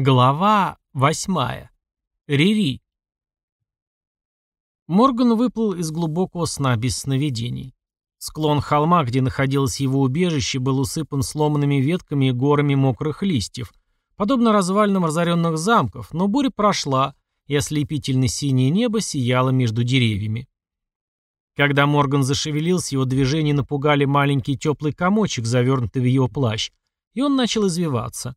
Глава восьмая. Рири. Морган выплыл из глубокого сна без сновидений. Склон холма, где находилось его убежище, был усыпан сломанными ветками и горами мокрых листьев, подобно развалинам разоренных замков, но буря прошла, и ослепительно синее небо сияло между деревьями. Когда Морган зашевелился, его движения напугали маленький теплый комочек, завернутый в его плащ, и он начал извиваться.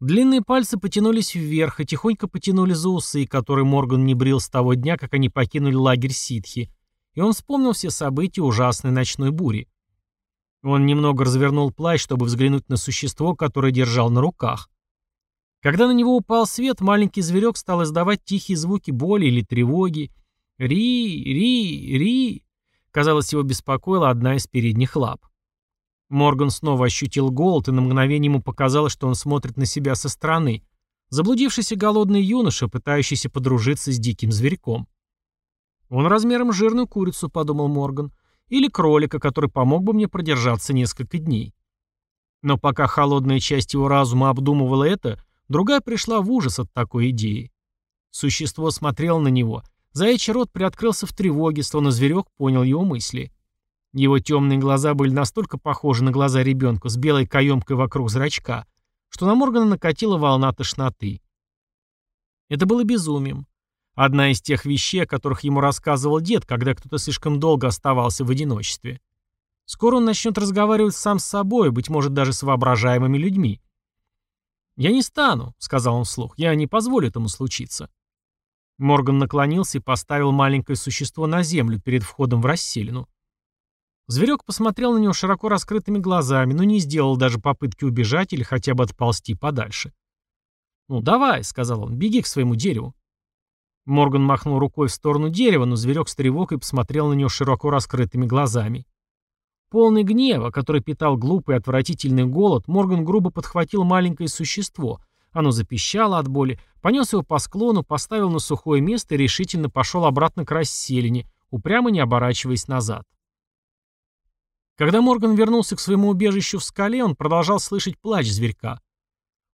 Длинные пальцы потянулись вверх и тихонько потянули за усы, которые Морган не брил с того дня, как они покинули лагерь ситхи, и он вспомнил все события ужасной ночной бури. Он немного развернул плащ, чтобы взглянуть на существо, которое держал на руках. Когда на него упал свет, маленький зверек стал издавать тихие звуки боли или тревоги. «Ри, ри, ри!» Казалось, его беспокоила одна из передних лап. Морган снова ощутил голод, и на мгновение ему показалось, что он смотрит на себя со стороны. Заблудившийся голодный юноша, пытающийся подружиться с диким зверьком. «Он размером жирную курицу», — подумал Морган, — «или кролика, который помог бы мне продержаться несколько дней». Но пока холодная часть его разума обдумывала это, другая пришла в ужас от такой идеи. Существо смотрело на него. Заячий рот приоткрылся в тревоге, словно зверек понял его мысли. Его темные глаза были настолько похожи на глаза ребенка с белой каемкой вокруг зрачка, что на Моргана накатила волна тошноты. Это было безумием. Одна из тех вещей, о которых ему рассказывал дед, когда кто-то слишком долго оставался в одиночестве. Скоро он начнет разговаривать сам с собой, быть может, даже с воображаемыми людьми. «Я не стану», — сказал он вслух, — «я не позволю этому случиться». Морган наклонился и поставил маленькое существо на землю перед входом в расселину. Зверек посмотрел на него широко раскрытыми глазами, но не сделал даже попытки убежать или хотя бы отползти подальше. «Ну, давай», — сказал он, — «беги к своему дереву». Морган махнул рукой в сторону дерева, но зверек с тревогой посмотрел на него широко раскрытыми глазами. Полный гнева, который питал глупый отвратительный голод, Морган грубо подхватил маленькое существо. Оно запищало от боли, понес его по склону, поставил на сухое место и решительно пошел обратно к расселине, упрямо не оборачиваясь назад. Когда Морган вернулся к своему убежищу в скале, он продолжал слышать плач зверька.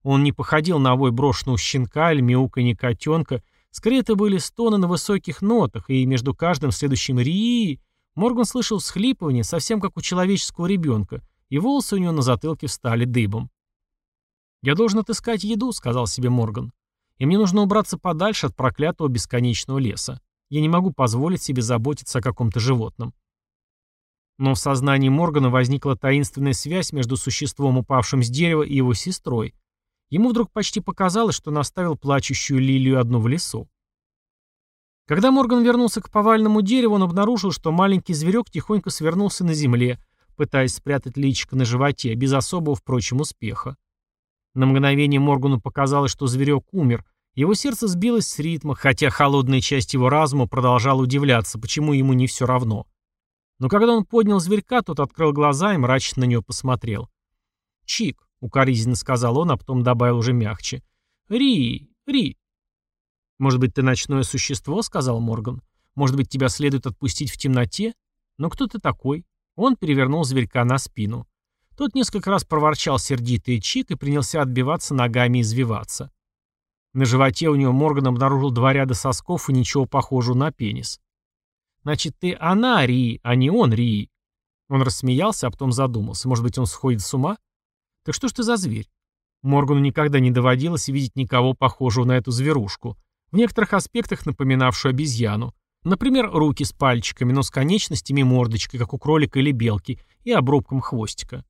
Он не походил на вой брошенного щенка или мяуканье котенка, скорее это были стоны на высоких нотах, и между каждым следующим ри Морган слышал всхлипывание, совсем как у человеческого ребенка, и волосы у него на затылке встали дыбом. «Я должен отыскать еду», — сказал себе Морган. «И мне нужно убраться подальше от проклятого бесконечного леса. Я не могу позволить себе заботиться о каком-то животном». Но в сознании Моргана возникла таинственная связь между существом, упавшим с дерева, и его сестрой. Ему вдруг почти показалось, что он оставил плачущую лилию одну в лесу. Когда Морган вернулся к повальному дереву, он обнаружил, что маленький зверек тихонько свернулся на земле, пытаясь спрятать личико на животе, без особого, впрочем, успеха. На мгновение Моргану показалось, что зверек умер. Его сердце сбилось с ритма, хотя холодная часть его разума продолжала удивляться, почему ему не все равно. Но когда он поднял зверька, тот открыл глаза и мрачно на него посмотрел. «Чик», — укоризненно сказал он, а потом добавил уже мягче. «Ри, Ри». «Может быть, ты ночное существо?» — сказал Морган. «Может быть, тебя следует отпустить в темноте? Но кто ты такой?» Он перевернул зверька на спину. Тот несколько раз проворчал сердитый Чик и принялся отбиваться ногами и извиваться. На животе у него Морган обнаружил два ряда сосков и ничего похожего на пенис. Значит, ты она, Ри, а не он, Ри. Он рассмеялся, а потом задумался. Может быть, он сходит с ума? Так что ж ты за зверь? Моргану никогда не доводилось видеть никого похожего на эту зверушку. В некоторых аспектах напоминавшую обезьяну. Например, руки с пальчиками, но с конечностями мордочкой, как у кролика или белки, и обрубком хвостика.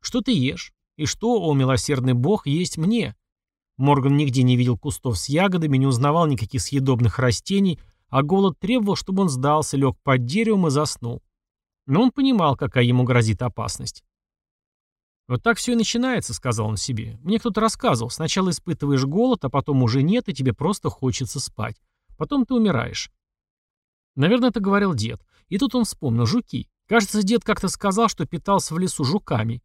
Что ты ешь? И что, о милосердный бог, есть мне? Морган нигде не видел кустов с ягодами, не узнавал никаких съедобных растений, а голод требовал, чтобы он сдался, лег под деревом и заснул. Но он понимал, какая ему грозит опасность. «Вот так все и начинается», — сказал он себе. «Мне кто-то рассказывал. Сначала испытываешь голод, а потом уже нет, и тебе просто хочется спать. Потом ты умираешь». Наверное, это говорил дед. И тут он вспомнил жуки. Кажется, дед как-то сказал, что питался в лесу жуками.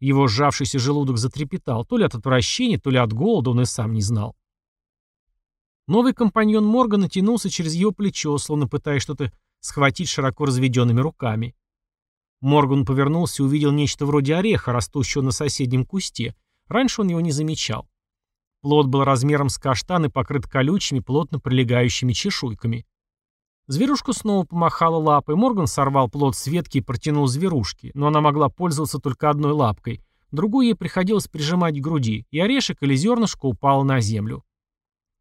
Его сжавшийся желудок затрепетал, то ли от отвращения, то ли от голода, он и сам не знал. Новый компаньон Моргана тянулся через его плечо, словно пытаясь что-то схватить широко разведенными руками. Морган повернулся и увидел нечто вроде ореха, растущего на соседнем кусте. Раньше он его не замечал. Плод был размером с каштан и покрыт колючими, плотно прилегающими чешуйками. Зверушка снова помахала лапой, Морган сорвал плод с ветки и протянул зверушке, но она могла пользоваться только одной лапкой, другую ей приходилось прижимать к груди, и орешек или зернышко упало на землю.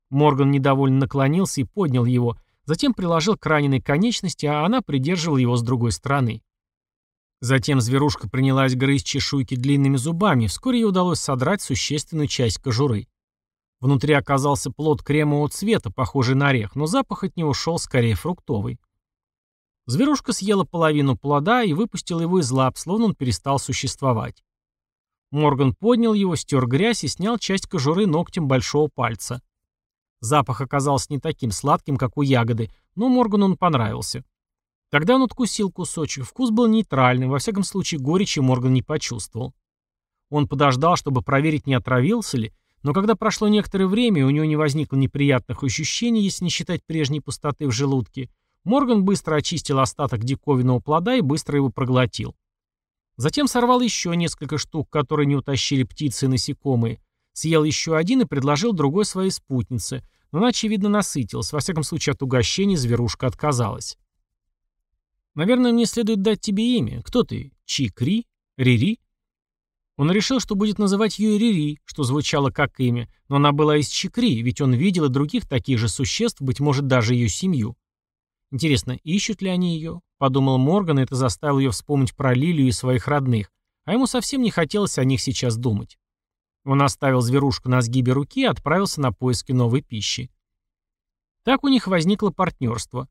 Морган недовольно наклонился и поднял его, затем приложил к раненой конечности, а она придерживала его с другой стороны. Затем зверушка принялась грызть чешуйки длинными зубами, вскоре ей удалось содрать существенную часть кожуры. Внутри оказался плод кремового цвета, похожий на орех, но запах от него шел скорее фруктовый. Зверушка съела половину плода и выпустила его из лап, словно он перестал существовать. Морган поднял его, стер грязь и снял часть кожуры ногтем большого пальца. Запах оказался не таким сладким, как у ягоды, но Моргану он понравился. Тогда он откусил кусочек, вкус был нейтральный, во всяком случае горечи Морган не почувствовал. Он подождал, чтобы проверить, не отравился ли, но когда прошло некоторое время и у него не возникло неприятных ощущений, если не считать прежней пустоты в желудке, Морган быстро очистил остаток диковинного плода и быстро его проглотил. Затем сорвал еще несколько штук, которые не утащили птицы и насекомые, съел еще один и предложил другой своей спутнице, но она, очевидно, насытилась, во всяком случае от угощения зверушка отказалась. «Наверное, мне следует дать тебе имя. Кто ты? Чи-Кри? Рири?» Он решил, что будет называть ее Рири, что звучало как имя, но она была из Чикри, ведь он видел и других таких же существ, быть может, даже ее семью. Интересно, ищут ли они ее? Подумал Морган, и это заставило ее вспомнить про Лилию и своих родных, а ему совсем не хотелось о них сейчас думать. Он оставил зверушку на сгибе руки и отправился на поиски новой пищи. Так у них возникло партнерство.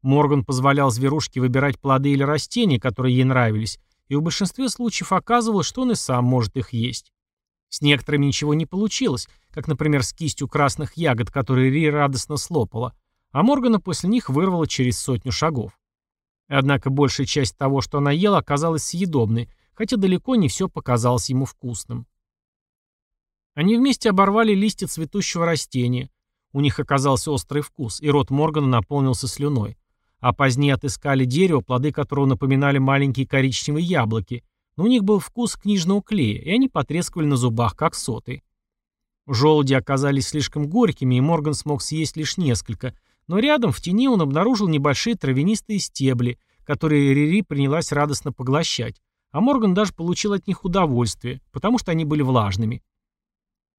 Морган позволял зверушке выбирать плоды или растения, которые ей нравились, и в большинстве случаев оказывалось, что он и сам может их есть. С некоторыми ничего не получилось, как, например, с кистью красных ягод, которые Ри радостно слопала, а Моргана после них вырвала через сотню шагов. Однако большая часть того, что она ела, оказалась съедобной, хотя далеко не все показалось ему вкусным. Они вместе оборвали листья цветущего растения. У них оказался острый вкус, и рот Моргана наполнился слюной а позднее отыскали дерево, плоды которого напоминали маленькие коричневые яблоки, но у них был вкус книжного клея, и они потрескивали на зубах, как соты. Желуди оказались слишком горькими, и Морган смог съесть лишь несколько, но рядом, в тени, он обнаружил небольшие травянистые стебли, которые Рири принялась радостно поглощать, а Морган даже получил от них удовольствие, потому что они были влажными.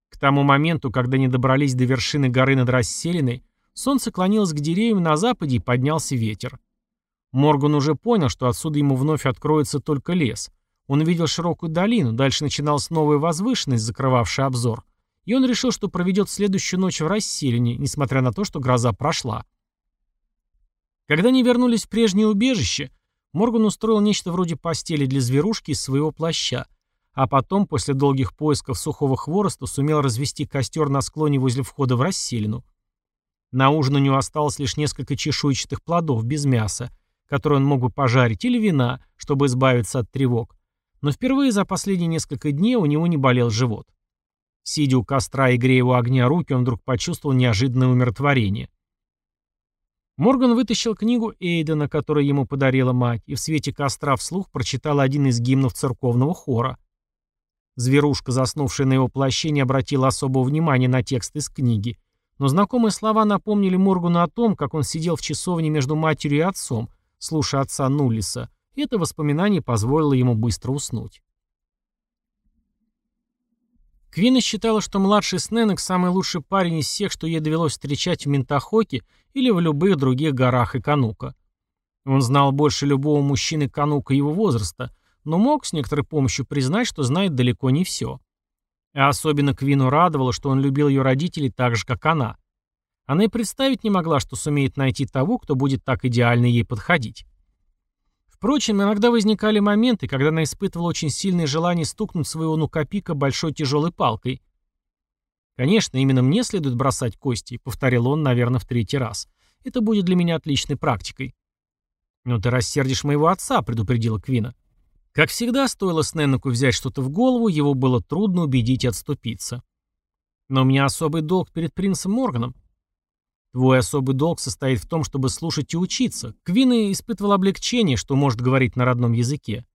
К тому моменту, когда они добрались до вершины горы над расселенной, Солнце клонилось к деревьям на западе и поднялся ветер. Морган уже понял, что отсюда ему вновь откроется только лес. Он видел широкую долину, дальше начиналась новая возвышенность, закрывавшая обзор. И он решил, что проведет следующую ночь в расселении, несмотря на то, что гроза прошла. Когда они вернулись в прежнее убежище, Морган устроил нечто вроде постели для зверушки из своего плаща, а потом, после долгих поисков сухого хвороста, сумел развести костер на склоне возле входа в расселину. На ужин у него осталось лишь несколько чешуйчатых плодов без мяса, которые он мог бы пожарить, или вина, чтобы избавиться от тревог. Но впервые за последние несколько дней у него не болел живот. Сидя у костра и грея у огня руки, он вдруг почувствовал неожиданное умиротворение. Морган вытащил книгу Эйдена, которую ему подарила мать, и в свете костра вслух прочитал один из гимнов церковного хора. Зверушка, заснувшая на его плаще, не обратила особого внимания на текст из книги, но знакомые слова напомнили Моргану о том, как он сидел в часовне между матерью и отцом, слушая отца Нуллиса, и это воспоминание позволило ему быстро уснуть. Квина считала, что младший Сненек самый лучший парень из всех, что ей довелось встречать в Ментахоке или в любых других горах и Канука. Он знал больше любого мужчины Канука его возраста, но мог с некоторой помощью признать, что знает далеко не все. А особенно Квину радовало, что он любил ее родителей так же, как она. Она и представить не могла, что сумеет найти того, кто будет так идеально ей подходить. Впрочем, иногда возникали моменты, когда она испытывала очень сильное желание стукнуть своего нукопика большой тяжелой палкой. «Конечно, именно мне следует бросать кости», — повторил он, наверное, в третий раз. «Это будет для меня отличной практикой». «Но ты рассердишь моего отца», — предупредила Квина. Как всегда, стоило Сненноку взять что-то в голову, его было трудно убедить отступиться. Но у меня особый долг перед принцем Морганом. Твой особый долг состоит в том, чтобы слушать и учиться. Квина испытывала облегчение, что может говорить на родном языке.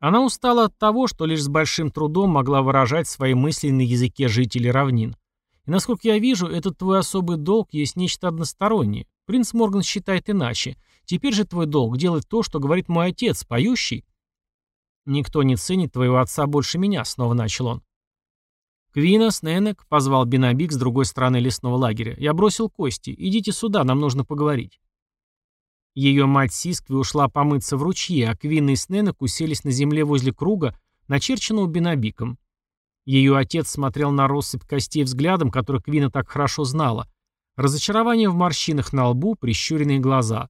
Она устала от того, что лишь с большим трудом могла выражать свои мысли на языке жителей равнин. И насколько я вижу, этот твой особый долг есть нечто одностороннее. Принц Морган считает иначе. Теперь же твой долг делать то, что говорит мой отец, поющий. Никто не ценит твоего отца больше меня, снова начал он. «Квинос, Ненек», — позвал Бенабик с другой стороны лесного лагеря. «Я бросил кости. Идите сюда, нам нужно поговорить». Ее мать Сискви ушла помыться в ручье, а Квинна и Сненек уселись на земле возле круга, начерченного Бенабиком. Ее отец смотрел на россыпь костей взглядом, который Квина так хорошо знала. Разочарование в морщинах на лбу, прищуренные глаза.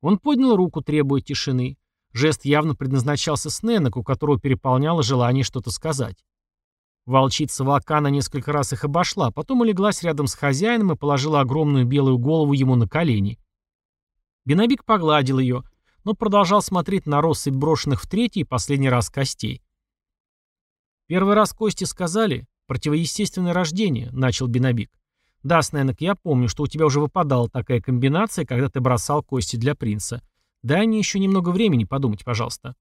Он поднял руку, требуя тишины. Жест явно предназначался Сненек, у которого переполняло желание что-то сказать. Волчица Вакана несколько раз их обошла, потом улеглась рядом с хозяином и положила огромную белую голову ему на колени. Бенобик погладил ее, но продолжал смотреть на россыпь брошенных в третий и последний раз костей. «Первый раз кости сказали, противоестественное рождение», — начал Бенобик. «Да, Сненок, я помню, что у тебя уже выпадала такая комбинация, когда ты бросал кости для принца. Дай мне еще немного времени подумать, пожалуйста».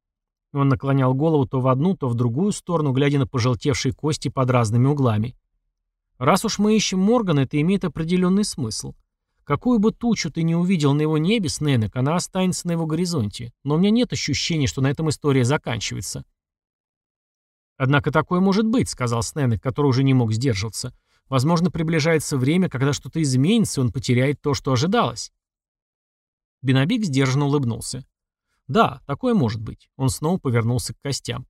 Он наклонял голову то в одну, то в другую сторону, глядя на пожелтевшие кости под разными углами. «Раз уж мы ищем Моргана, это имеет определенный смысл. Какую бы тучу ты не увидел на его небе, Сненек, она останется на его горизонте. Но у меня нет ощущения, что на этом история заканчивается. «Однако такое может быть», — сказал Сненек, который уже не мог сдерживаться. «Возможно, приближается время, когда что-то изменится, и он потеряет то, что ожидалось». Бенобик сдержанно улыбнулся. «Да, такое может быть». Он снова повернулся к костям.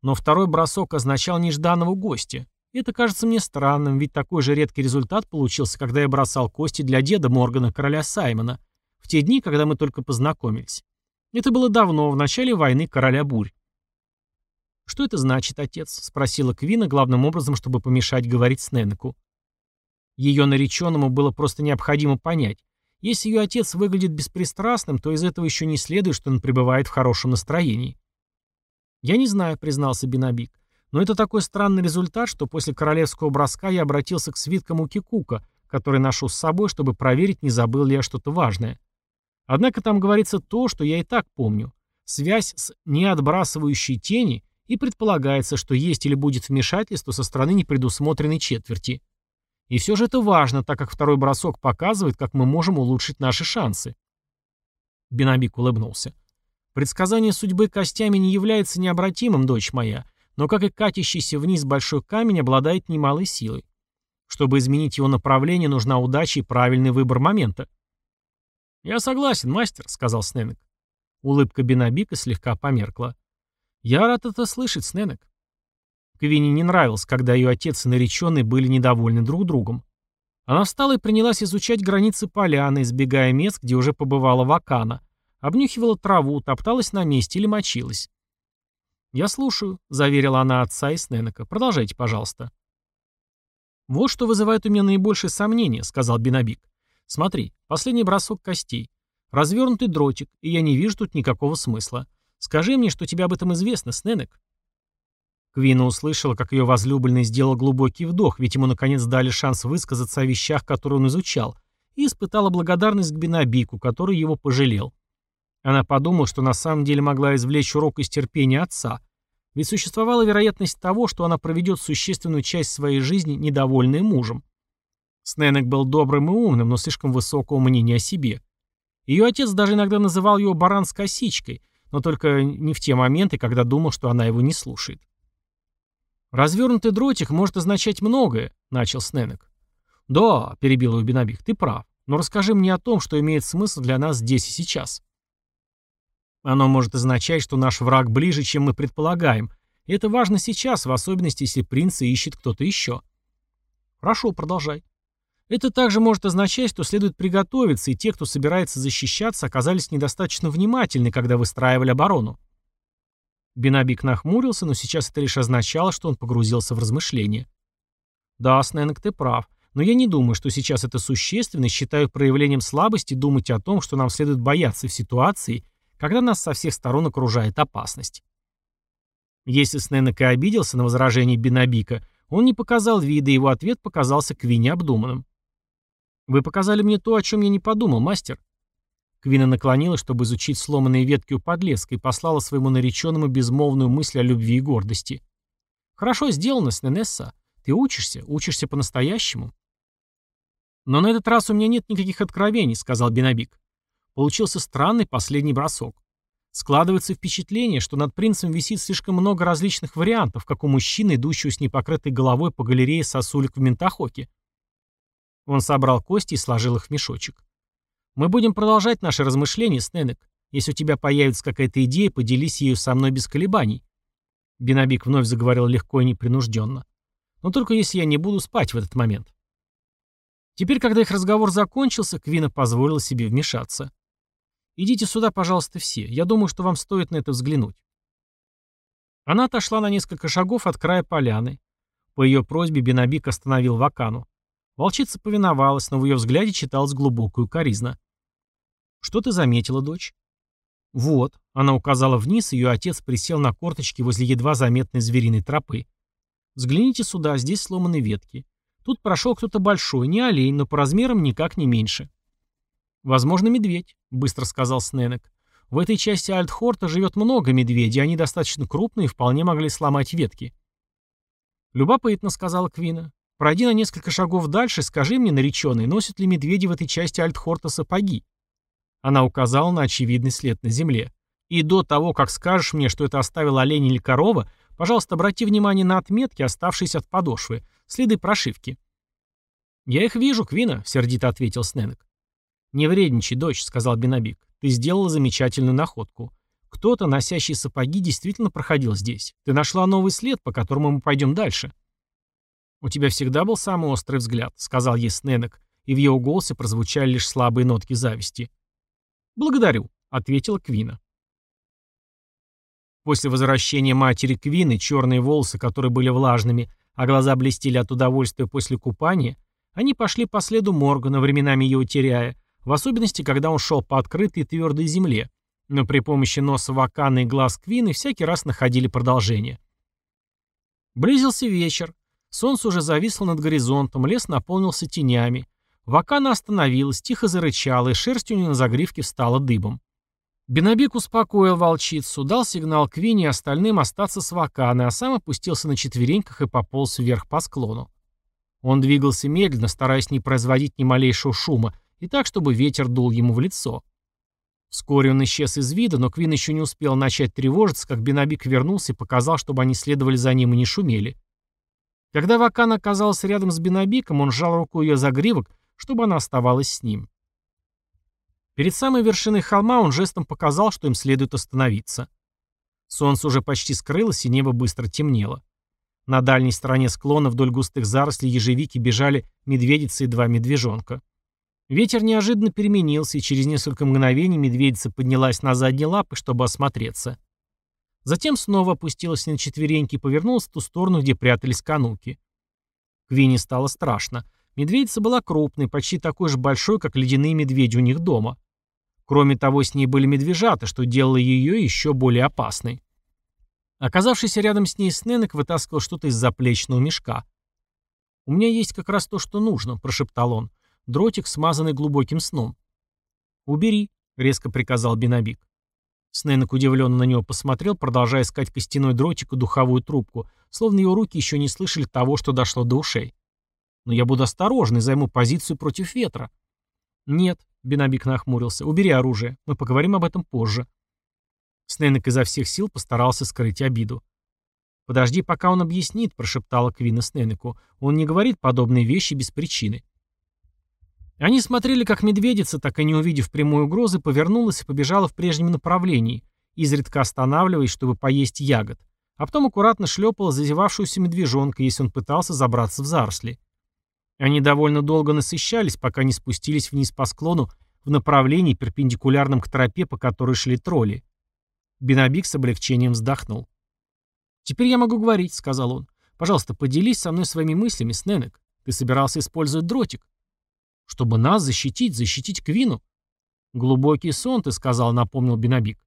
Но второй бросок означал нежданного гостя. Это кажется мне странным, ведь такой же редкий результат получился, когда я бросал кости для деда Моргана, короля Саймона, в те дни, когда мы только познакомились. Это было давно, в начале войны короля Бурь. «Что это значит, отец?» — спросила Квина, главным образом, чтобы помешать говорить с Ненеку. Ее нареченному было просто необходимо понять. Если ее отец выглядит беспристрастным, то из этого еще не следует, что он пребывает в хорошем настроении. «Я не знаю», — признался Бенабик. Но это такой странный результат, что после королевского броска я обратился к свиткам у Кикука, который ношу с собой, чтобы проверить, не забыл ли я что-то важное. Однако там говорится то, что я и так помню. Связь с неотбрасывающей тени, и предполагается, что есть или будет вмешательство со стороны непредусмотренной четверти. И все же это важно, так как второй бросок показывает, как мы можем улучшить наши шансы. Бенабик улыбнулся. Предсказание судьбы костями не является необратимым, дочь моя, но, как и катящийся вниз большой камень, обладает немалой силой. Чтобы изменить его направление, нужна удача и правильный выбор момента. «Я согласен, мастер», — сказал Сненек. Улыбка Бенабика слегка померкла. «Я рад это слышать, Сненек». Квине не нравилось, когда ее отец и нареченный были недовольны друг другом. Она встала и принялась изучать границы поляны, избегая мест, где уже побывала Вакана. Обнюхивала траву, топталась на месте или мочилась. «Я слушаю», — заверила она отца и Сненека. «Продолжайте, пожалуйста». «Вот что вызывает у меня наибольшее сомнение», — сказал Бенабик. «Смотри, последний бросок костей. Развернутый дротик, и я не вижу тут никакого смысла. Скажи мне, что тебе об этом известно, Сненек». Квина услышала, как ее возлюбленный сделал глубокий вдох, ведь ему наконец дали шанс высказаться о вещах, которые он изучал, и испытала благодарность к Бенабику, который его пожалел. Она подумала, что на самом деле могла извлечь урок из терпения отца, ведь существовала вероятность того, что она проведет существенную часть своей жизни недовольной мужем. Сненек был добрым и умным, но слишком высокого мнения о себе. Ее отец даже иногда называл ее баран с косичкой, но только не в те моменты, когда думал, что она его не слушает. «Развернутый дротик может означать многое», — начал Сненек. «Да», — перебил его Бенабих, — «ты прав. Но расскажи мне о том, что имеет смысл для нас здесь и сейчас». Оно может означать, что наш враг ближе, чем мы предполагаем. И это важно сейчас, в особенности, если принца ищет кто-то еще. Хорошо, продолжай. Это также может означать, что следует приготовиться, и те, кто собирается защищаться, оказались недостаточно внимательны, когда выстраивали оборону. Бенабик нахмурился, но сейчас это лишь означало, что он погрузился в размышления. Да, Снэнк, ты прав. Но я не думаю, что сейчас это существенно, считаю проявлением слабости думать о том, что нам следует бояться в ситуации, когда нас со всех сторон окружает опасность. Если Сненек и обиделся на возражение Бенабика, он не показал вида, и его ответ показался Квине обдуманным. «Вы показали мне то, о чем я не подумал, мастер». Квина наклонилась, чтобы изучить сломанные ветки у подлеска, и послала своему нареченному безмолвную мысль о любви и гордости. «Хорошо сделано, Сненесса. Ты учишься, учишься по-настоящему. Но на этот раз у меня нет никаких откровений, сказал Бенабик. Получился странный последний бросок. Складывается впечатление, что над принцем висит слишком много различных вариантов, как у мужчины, идущего с непокрытой головой по галерее сосулек в ментахоке. Он собрал кости и сложил их в мешочек. «Мы будем продолжать наши размышления, Сненек. Если у тебя появится какая-то идея, поделись ею со мной без колебаний». Бенабик вновь заговорил легко и непринужденно. «Но только если я не буду спать в этот момент». Теперь, когда их разговор закончился, Квина позволила себе вмешаться. «Идите сюда, пожалуйста, все. Я думаю, что вам стоит на это взглянуть». Она отошла на несколько шагов от края поляны. По ее просьбе Бенабик остановил Вакану. Волчица повиновалась, но в ее взгляде читалась глубокую коризна. «Что ты заметила, дочь?» «Вот», — она указала вниз, ее отец присел на корточки возле едва заметной звериной тропы. «Взгляните сюда, здесь сломаны ветки. Тут прошел кто-то большой, не олень, но по размерам никак не меньше». «Возможно, медведь», — быстро сказал Сненек. «В этой части Альтхорта живет много медведей, они достаточно крупные и вполне могли сломать ветки». «Любопытно», — сказала Квина. Пройди на несколько шагов дальше, скажи мне, нареченный, носят ли медведи в этой части Альтхорта сапоги?» Она указала на очевидный след на земле. «И до того, как скажешь мне, что это оставил олень или корова, пожалуйста, обрати внимание на отметки, оставшиеся от подошвы, следы прошивки». «Я их вижу, Квина», — сердито ответил Сненек. «Не вредничай, дочь», — сказал Бенабик. «Ты сделала замечательную находку. Кто-то, носящий сапоги, действительно проходил здесь. Ты нашла новый след, по которому мы пойдем дальше». «У тебя всегда был самый острый взгляд», — сказал ей Сненок, и в его голосе прозвучали лишь слабые нотки зависти. «Благодарю», — ответила Квина. После возвращения матери Квины черные волосы, которые были влажными, а глаза блестели от удовольствия после купания, они пошли по следу Моргана, временами его теряя, в особенности, когда он шел по открытой твердой земле, но при помощи носа Вакана и глаз Квины всякий раз находили продолжение. Близился вечер, Солнце уже зависло над горизонтом, лес наполнился тенями. Вакана остановилась, тихо зарычала, и шерсть у нее на загривке встала дыбом. Бенобик успокоил волчицу, дал сигнал Квине и остальным остаться с Ваканой, а сам опустился на четвереньках и пополз вверх по склону. Он двигался медленно, стараясь не производить ни малейшего шума, и так, чтобы ветер дул ему в лицо. Вскоре он исчез из вида, но Квин еще не успел начать тревожиться, как Бенобик вернулся и показал, чтобы они следовали за ним и не шумели. Когда Вакан оказался рядом с Бенобиком, он сжал руку ее за гривок, чтобы она оставалась с ним. Перед самой вершиной холма он жестом показал, что им следует остановиться. Солнце уже почти скрылось, и небо быстро темнело. На дальней стороне склона вдоль густых зарослей ежевики бежали медведица и два медвежонка. Ветер неожиданно переменился, и через несколько мгновений медведица поднялась на задние лапы, чтобы осмотреться. Затем снова опустилась на четвереньки и повернулась в ту сторону, где прятались кануки. Квинни стало страшно. Медведица была крупной, почти такой же большой, как ледяные медведи у них дома. Кроме того, с ней были медвежата, что делало ее еще более опасной. Оказавшийся рядом с ней Сненек вытаскивал что-то из заплечного мешка. «У меня есть как раз то, что нужно», — прошептал он. Дротик, смазанный глубоким сном. «Убери», — резко приказал Бенабик. Снейнок удивленно на него посмотрел, продолжая искать костяной дротик и духовую трубку, словно его руки еще не слышали того, что дошло до ушей. «Но я буду осторожен и займу позицию против ветра». «Нет», — Бенабик нахмурился, — «убери оружие. Мы поговорим об этом позже». Снейнок изо всех сил постарался скрыть обиду. «Подожди, пока он объяснит», — прошептала Квина Снейнеку. «Он не говорит подобные вещи без причины». Они смотрели, как медведица, так и не увидев прямой угрозы, повернулась и побежала в прежнем направлении, изредка останавливаясь, чтобы поесть ягод, а потом аккуратно шлепала зазевавшуюся медвежонка, если он пытался забраться в заросли. Они довольно долго насыщались, пока не спустились вниз по склону в направлении, перпендикулярном к тропе, по которой шли тролли. Бенабик с облегчением вздохнул. «Теперь я могу говорить», — сказал он. «Пожалуйста, поделись со мной своими мыслями, Сненек. Ты собирался использовать дротик?» Чтобы нас защитить, защитить Квину? Глубокий сон, ты сказал, напомнил Бенабик.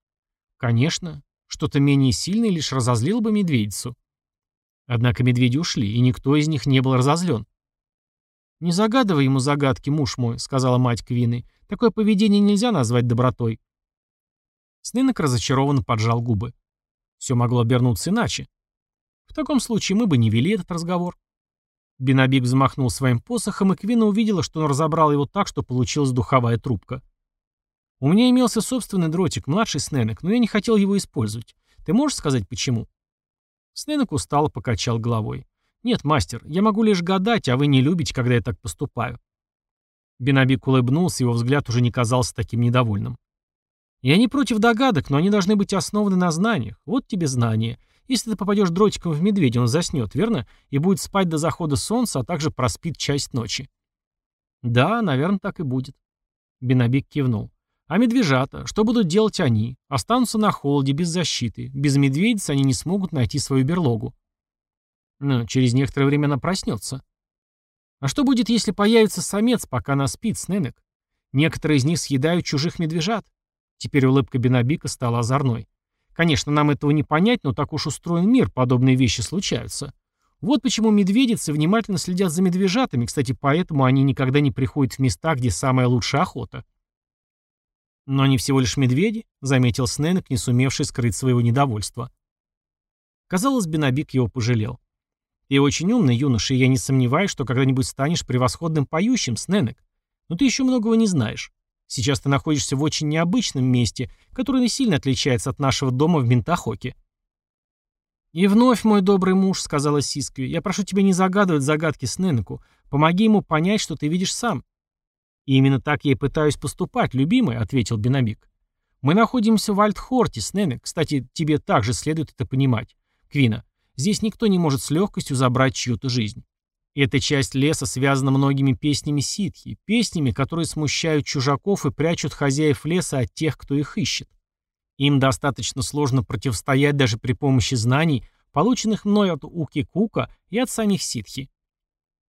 Конечно. Что-то менее сильное лишь разозлило бы медведицу. Однако медведи ушли, и никто из них не был разозлен. «Не загадывай ему загадки, муж мой», — сказала мать Квины. «Такое поведение нельзя назвать добротой». Снынок разочарованно поджал губы. Все могло обернуться иначе. В таком случае мы бы не вели этот разговор. Бенабик взмахнул своим посохом, и Квина увидела, что он разобрал его так, что получилась духовая трубка. «У меня имелся собственный дротик, младший Сненек, но я не хотел его использовать. Ты можешь сказать, почему?» Сненек устало покачал головой. «Нет, мастер, я могу лишь гадать, а вы не любите, когда я так поступаю». Бенабик улыбнулся, его взгляд уже не казался таким недовольным. «Я не против догадок, но они должны быть основаны на знаниях. Вот тебе знания. Если ты попадешь дротиком в медведя, он заснет, верно? И будет спать до захода солнца, а также проспит часть ночи». «Да, наверное, так и будет». Бенабик кивнул. «А медвежата? Что будут делать они? Останутся на холоде, без защиты. Без медведиц они не смогут найти свою берлогу». Но через некоторое время она проснется. А что будет, если появится самец, пока она спит, Сненек? Некоторые из них съедают чужих медвежат. Теперь улыбка Бенабика стала озорной. Конечно, нам этого не понять, но так уж устроен мир, подобные вещи случаются. Вот почему медведицы внимательно следят за медвежатами, кстати, поэтому они никогда не приходят в места, где самая лучшая охота. Но они всего лишь медведи, заметил Сненек, не сумевший скрыть своего недовольства. Казалось, Бенабик его пожалел. Ты очень умный юноша, и я не сомневаюсь, что когда-нибудь станешь превосходным поющим, Сненек. Но ты еще многого не знаешь. Сейчас ты находишься в очень необычном месте, которое не сильно отличается от нашего дома в Ментахоке. «И вновь, мой добрый муж», — сказала Сискви, — «я прошу тебя не загадывать загадки Сненеку. Помоги ему понять, что ты видишь сам». «И именно так я и пытаюсь поступать, любимый», — ответил Бенамик. «Мы находимся в Альтхорте, Сненек. Кстати, тебе также следует это понимать. Квина, Здесь никто не может с легкостью забрать чью-то жизнь. Эта часть леса связана многими песнями ситхи, песнями, которые смущают чужаков и прячут хозяев леса от тех, кто их ищет. Им достаточно сложно противостоять даже при помощи знаний, полученных мной от Уки-Кука и от самих ситхи.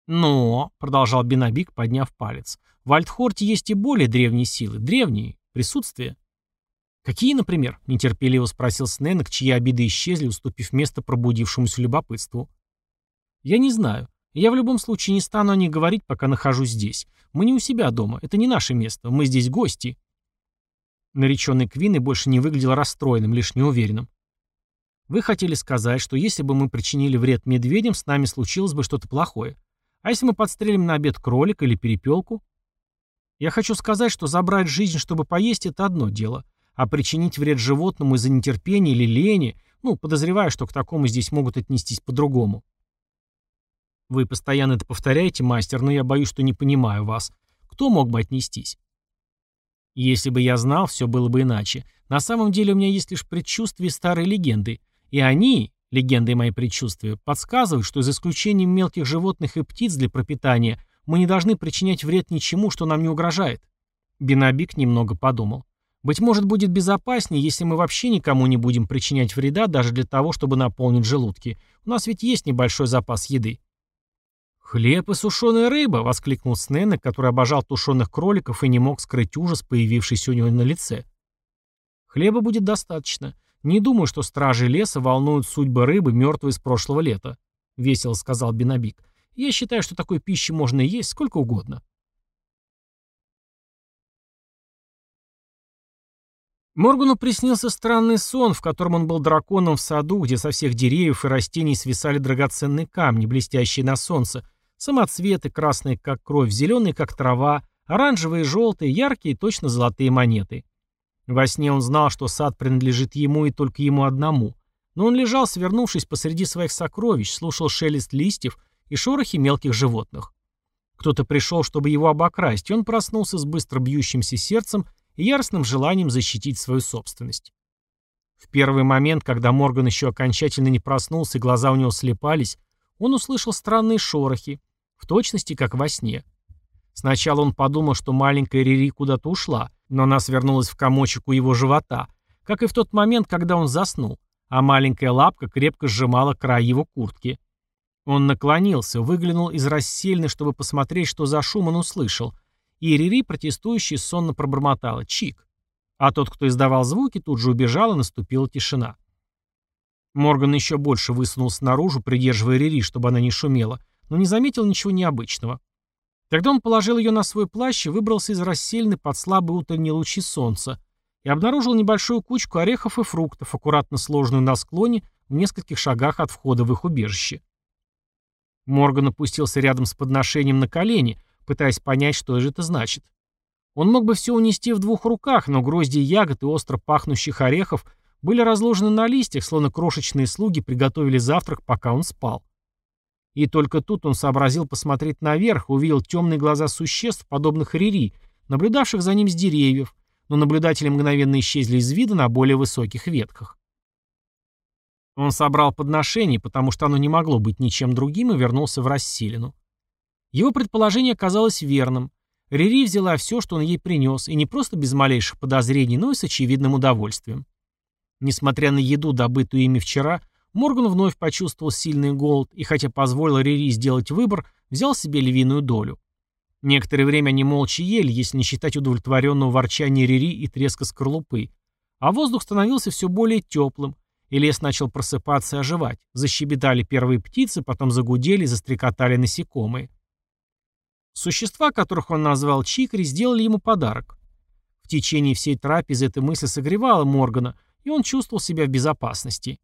«Но», — продолжал Бенабик, подняв палец, — «в Альтхорте есть и более древние силы, древние, присутствие». «Какие, например?» — нетерпеливо спросил Сненок, чьи обиды исчезли, уступив место пробудившемуся любопытству. «Я не знаю. Я в любом случае не стану о них говорить, пока нахожусь здесь. Мы не у себя дома. Это не наше место. Мы здесь гости». Нареченный Квинной больше не выглядел расстроенным, лишь неуверенным. «Вы хотели сказать, что если бы мы причинили вред медведям, с нами случилось бы что-то плохое. А если мы подстрелим на обед кролика или перепелку?» «Я хочу сказать, что забрать жизнь, чтобы поесть, это одно дело» а причинить вред животному из-за нетерпения или лени, ну, подозреваю, что к такому здесь могут отнестись по-другому. Вы постоянно это повторяете, мастер, но я боюсь, что не понимаю вас. Кто мог бы отнестись? Если бы я знал, все было бы иначе. На самом деле у меня есть лишь предчувствия старой легенды. И они, легенды и мои предчувствия, подсказывают, что за исключением мелких животных и птиц для пропитания мы не должны причинять вред ничему, что нам не угрожает. Бенабик немного подумал. Быть может, будет безопаснее, если мы вообще никому не будем причинять вреда даже для того, чтобы наполнить желудки. У нас ведь есть небольшой запас еды. «Хлеб и сушеная рыба!» — воскликнул Сненнек, который обожал тушеных кроликов и не мог скрыть ужас, появившийся у него на лице. «Хлеба будет достаточно. Не думаю, что стражи леса волнуют судьбы рыбы, мертвой с прошлого лета», — весело сказал Бенабик. «Я считаю, что такой пищи можно есть сколько угодно». Моргану приснился странный сон, в котором он был драконом в саду, где со всех деревьев и растений свисали драгоценные камни, блестящие на солнце, самоцветы, красные как кровь, зеленые как трава, оранжевые, желтые, яркие, точно золотые монеты. Во сне он знал, что сад принадлежит ему и только ему одному, но он лежал, свернувшись посреди своих сокровищ, слушал шелест листьев и шорохи мелких животных. Кто-то пришел, чтобы его обокрасть, и он проснулся с быстро бьющимся сердцем и яростным желанием защитить свою собственность. В первый момент, когда Морган еще окончательно не проснулся и глаза у него слепались, он услышал странные шорохи, в точности как во сне. Сначала он подумал, что маленькая Рири куда-то ушла, но она свернулась в комочек у его живота, как и в тот момент, когда он заснул, а маленькая лапка крепко сжимала край его куртки. Он наклонился, выглянул из рассельны, чтобы посмотреть, что за шум он услышал, и Рири, протестующий, сонно пробормотала «Чик». А тот, кто издавал звуки, тут же убежал, и наступила тишина. Морган еще больше высунулся наружу, придерживая Рири, чтобы она не шумела, но не заметил ничего необычного. Тогда он положил ее на свой плащ и выбрался из рассельны под слабые утренние лучи солнца и обнаружил небольшую кучку орехов и фруктов, аккуратно сложенную на склоне в нескольких шагах от входа в их убежище. Морган опустился рядом с подношением на колени, пытаясь понять, что же это значит. Он мог бы все унести в двух руках, но грозди ягод и остро пахнущих орехов были разложены на листьях, словно крошечные слуги приготовили завтрак, пока он спал. И только тут он сообразил посмотреть наверх, увидел темные глаза существ, подобных Рири, наблюдавших за ним с деревьев, но наблюдатели мгновенно исчезли из вида на более высоких ветках. Он собрал подношение, потому что оно не могло быть ничем другим, и вернулся в расселину. Его предположение оказалось верным. Рири взяла все, что он ей принес, и не просто без малейших подозрений, но и с очевидным удовольствием. Несмотря на еду, добытую ими вчера, Морган вновь почувствовал сильный голод и, хотя позволил Рири сделать выбор, взял себе львиную долю. Некоторое время они молча ели, если не считать удовлетворенного ворчания Рири и треска скорлупы. А воздух становился все более теплым, и лес начал просыпаться и оживать. Защебетали первые птицы, потом загудели застрекотали насекомые. Существа, которых он назвал Чикри, сделали ему подарок. В течение всей трапезы эта мысль согревала Моргана, и он чувствовал себя в безопасности.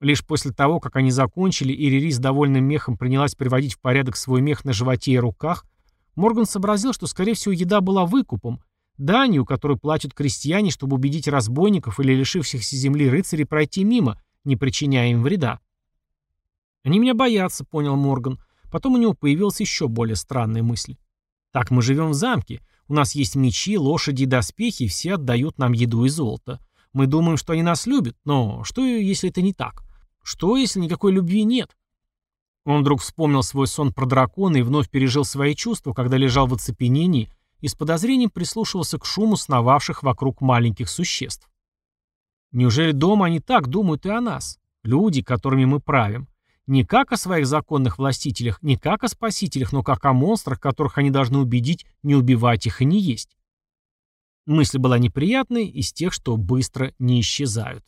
Лишь после того, как они закончили, и Рири с довольным мехом принялась приводить в порядок свой мех на животе и руках, Морган сообразил, что, скорее всего, еда была выкупом, данью, которую платят крестьяне, чтобы убедить разбойников или лишившихся земли рыцарей пройти мимо, не причиняя им вреда. «Они меня боятся», — понял Морган. Потом у него появилась еще более странная мысль. «Так мы живем в замке. У нас есть мечи, лошади и доспехи, и все отдают нам еду и золото. Мы думаем, что они нас любят, но что, если это не так? Что, если никакой любви нет? Он вдруг вспомнил свой сон про дракона и вновь пережил свои чувства, когда лежал в оцепенении и с подозрением прислушивался к шуму сновавших вокруг маленьких существ. Неужели дома они так думают и о нас? Люди, которыми мы правим. Не как о своих законных властителях, не как о спасителях, но как о монстрах, которых они должны убедить не убивать их и не есть. Мысль была неприятной, из тех, что быстро не исчезают.